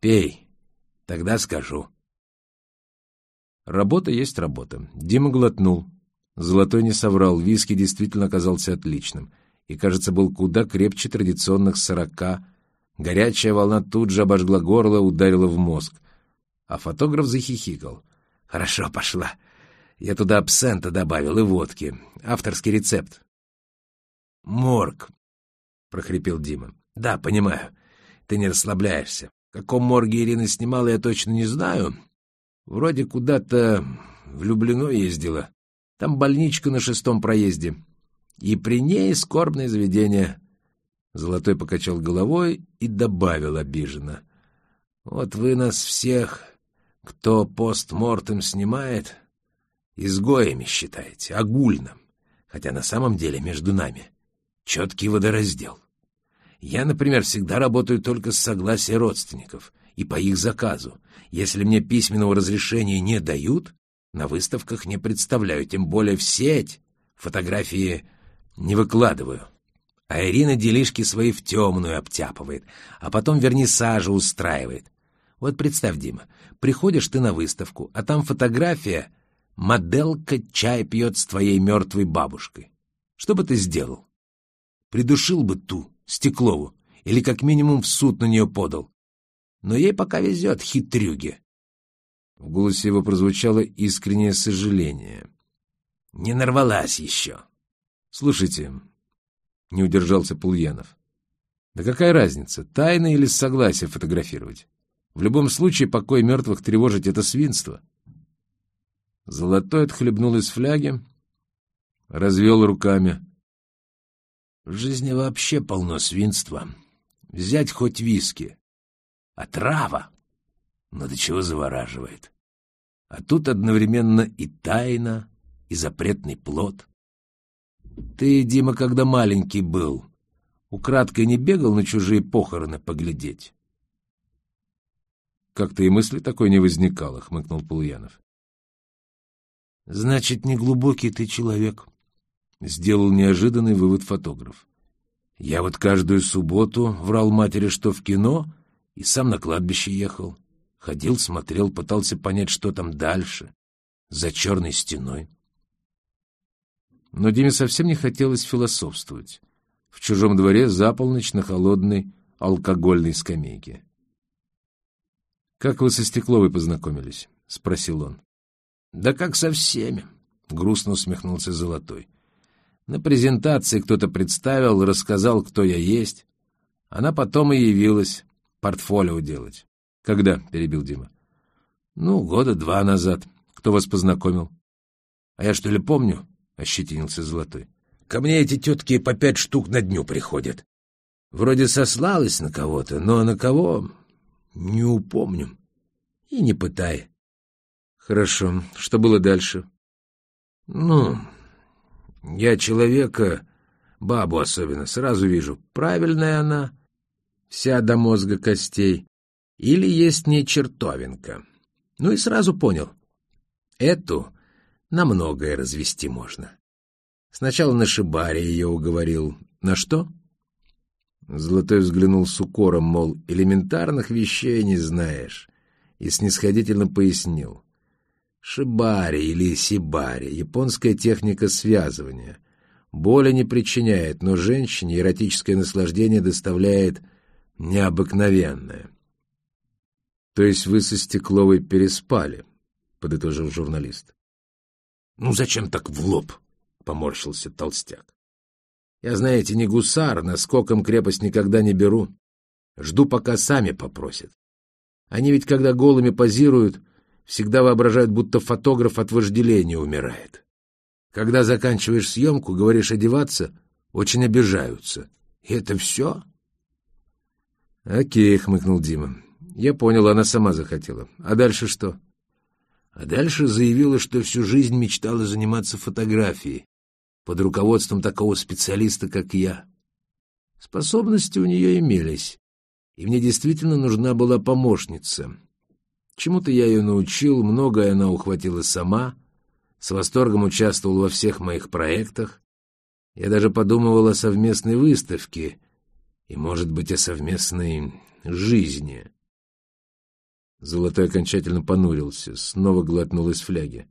Пей, тогда скажу. Работа есть работа. Дима глотнул. Золотой не соврал, виски действительно оказался отличным. И, кажется, был куда крепче традиционных сорока. Горячая волна тут же обожгла горло, ударила в мозг. А фотограф захихикал. «Хорошо, пошла. Я туда абсента добавил и водки. Авторский рецепт». «Морг», — прохрипел Дима. «Да, понимаю. Ты не расслабляешься. Каком морге Ирина снимала, я точно не знаю, Вроде куда-то в Люблино ездила. Там больничка на шестом проезде. И при ней скорбное заведение. Золотой покачал головой и добавил обиженно. Вот вы нас всех, кто постмортем снимает, изгоями считаете, огульным. Хотя на самом деле между нами четкий водораздел. Я, например, всегда работаю только с согласия родственников и по их заказу. Если мне письменного разрешения не дают, на выставках не представляю, тем более в сеть фотографии не выкладываю. А Ирина делишки свои в темную обтяпывает, а потом вернисажи устраивает. Вот представь, Дима, приходишь ты на выставку, а там фотография «Моделка чай пьет с твоей мертвой бабушкой». Что бы ты сделал? Придушил бы ту, Стеклову, или как минимум в суд на нее подал. Но ей пока везет, хитрюги. В голосе его прозвучало искреннее сожаление. Не нарвалась еще. Слушайте, не удержался Пульянов. Да какая разница, тайно или с согласия фотографировать? В любом случае, покой мертвых тревожить — это свинство. Золотой отхлебнул из фляги, развел руками. В жизни вообще полно свинства. Взять хоть виски. А трава, ну до чего завораживает. А тут одновременно и тайна, и запретный плод. Ты, Дима, когда маленький был, украдкой не бегал на чужие похороны поглядеть? Как-то и мысли такой не возникало, — хмыкнул Полуянов. — Значит, неглубокий ты человек, — сделал неожиданный вывод фотограф. — Я вот каждую субботу врал матери, что в кино, и сам на кладбище ехал. Ходил, смотрел, пытался понять, что там дальше, за черной стеной. Но Диме совсем не хотелось философствовать. В чужом дворе за полночь на холодной алкогольной скамейке. «Как вы со Стекловой познакомились?» — спросил он. «Да как со всеми», — грустно усмехнулся Золотой. «На презентации кто-то представил, рассказал, кто я есть. Она потом и явилась портфолио делать. — Когда? — перебил Дима. — Ну, года два назад. Кто вас познакомил? — А я что ли помню? — ощетинился Золотой. — Ко мне эти тетки по пять штук на дню приходят. Вроде сослалась на кого-то, но на кого — не упомню. И не пытай. — Хорошо. Что было дальше? — Ну, я человека, бабу особенно, сразу вижу, правильная она вся до мозга костей, или есть не чертовинка. Ну и сразу понял. Эту на многое развести можно. Сначала на Шибаре ее уговорил. На что? Золотой взглянул с укором, мол, элементарных вещей не знаешь, и снисходительно пояснил. Шибари или сибари — японская техника связывания. Боли не причиняет, но женщине эротическое наслаждение доставляет необыкновенное. — То есть вы со Стекловой переспали? — подытожил журналист. — Ну, зачем так в лоб? — поморщился толстяк. — Я, знаете, не гусар, наскоком крепость никогда не беру. Жду, пока сами попросят. Они ведь, когда голыми позируют, всегда воображают, будто фотограф от вожделения умирает. Когда заканчиваешь съемку, говоришь одеваться, очень обижаются. И это все? «Окей», — хмыкнул Дима. «Я понял, она сама захотела. А дальше что?» А дальше заявила, что всю жизнь мечтала заниматься фотографией под руководством такого специалиста, как я. Способности у нее имелись, и мне действительно нужна была помощница. Чему-то я ее научил, многое она ухватила сама, с восторгом участвовал во всех моих проектах. Я даже подумывал о совместной выставке — и, может быть, о совместной жизни. Золотой окончательно понурился, снова глотнул из фляги.